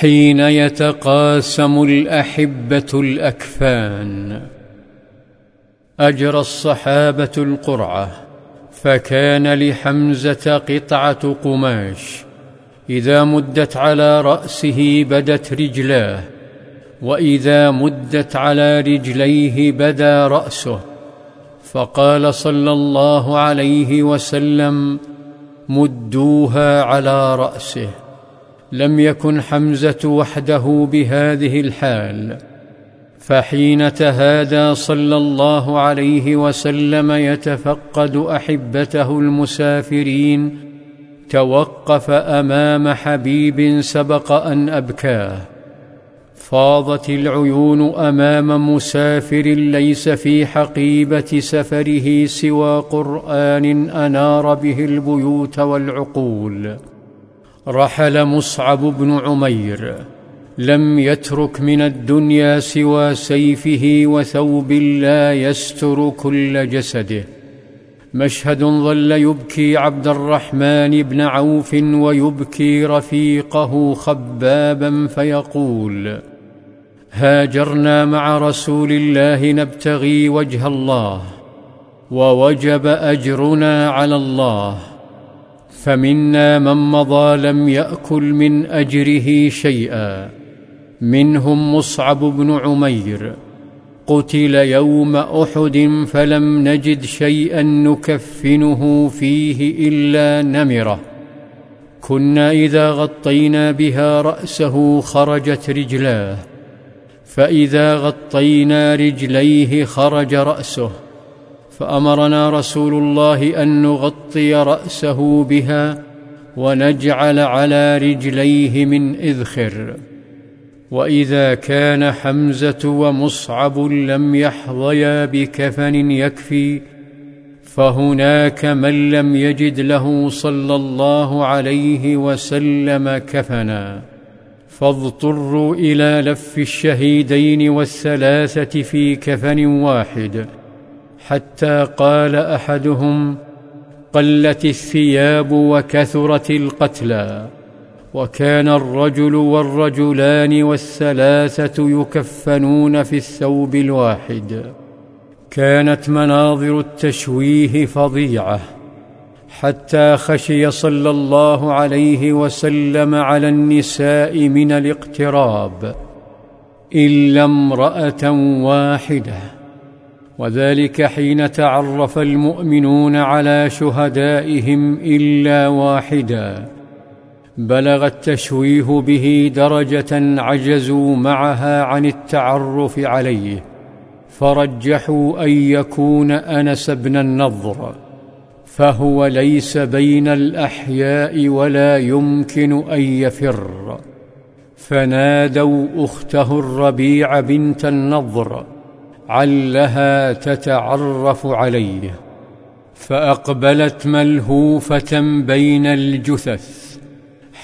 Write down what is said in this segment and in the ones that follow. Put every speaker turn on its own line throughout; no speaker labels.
حين يتقاسم الأحبة الأكفان. أجرى الصحابة القرعة فكان لحمزة قطعة قماش. إذا مدت على رأسه بدت رجلاه وإذا مدت على رجليه بدا رأسه. فقال صلى الله عليه وسلم مدوها على رأسه. لم يكن حمزة وحده بهذه الحال فحين تهادى صلى الله عليه وسلم يتفقد أحبته المسافرين توقف أمام حبيب سبق أن أبكاه. فاضت العيون أمام مسافر ليس في حقيبة سفره سوى قرآن أنار به البيوت والعقول. رحل مصعب بن عمير لم يترك من الدنيا سوى سيفه وثوب لا يستر كل جسده. مشهد ظل يبكي عبد الرحمن بن عوف ويبكي رفيقه خبابا فيقول هاجرنا مع رسول الله نبتغي وجه الله ووجب أجرنا على الله. فمنا من مضى لم يأكل من أجره شيئا. منهم مصعب بن عمير. قتل يوم أحد فلم نجد شيئا نكفنه فيه إلا نمرة. كنا إذا غطينا بها رأسه خرجت رجلاه. فإذا غطينا رجليه خرج رأسه. فأمرنا رسول الله أن نغطي رأسه بها ونجعل على رجليه من إذخر. وإذا كان حمزة ومصعب لم يحظيا بكفن يكفي فهناك من لم يجد له صلى الله عليه وسلم كفنا. فاضطروا إلى لف الشهيدين والثلاثة في كفن واحد. حتى قال أحدهم قلت الثياب وكثرت القتلى وكان الرجل والرجلان والثلاثة يكفنون في الثوب الواحد. كانت مناظر التشويه فظيعة حتى خشي صلى الله عليه وسلم على النساء من الاقتراب إلا امرأة واحدة. وذلك حين تعرف المؤمنون على شهدائهم إلا واحدا. بلغ التشويه به درجة عجزوا معها عن التعرف عليه فرجحوا أن يكون أنس بن النضر فهو ليس بين الأحياء ولا يمكن أن يفر. فنادوا أخته الربيع بنت النضر علها تتعرف عليه فأقبلت ملهوفة بين الجثث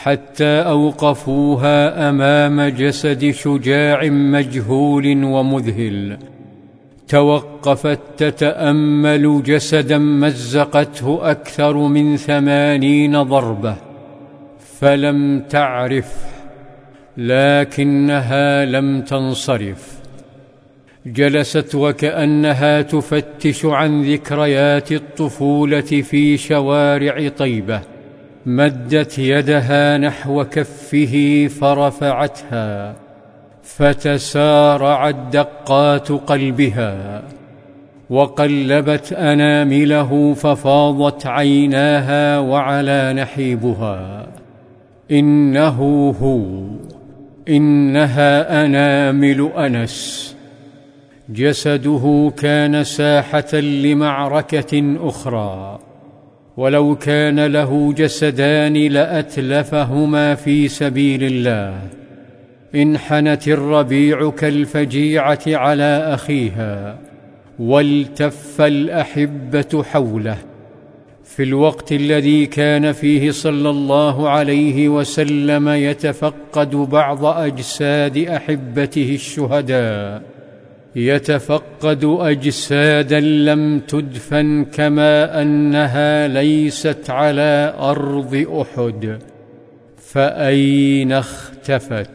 حتى أوقفوها أمام جسد شجاع مجهول ومذهل. توقفت تتأمل جسدا مزقته أكثر من ثمانين ضربة فلم تعرف لكنها لم تنصرف. جلست وكأنها تفتش عن ذكريات الطفولة في شوارع طيبة. مدت يدها نحو كفه فرفعتها فتسارعت دقات قلبها. وقلبت أنامله ففاضت عيناها وعلى نحيبها. إنه هو إنها أنامل أنس. جسده كان ساحة لمعركة أخرى ولو كان له جسدان لأتلفهما في سبيل الله. انحنت الربيع كالفجيعة على أخيها والتف الأحبة حوله. في الوقت الذي كان فيه صلى الله عليه وسلم يتفقد بعض أجساد أحبته الشهداء. يتفقد أجسادا لم تدفن كما أنها ليست على أرض أحد فأين اختفت؟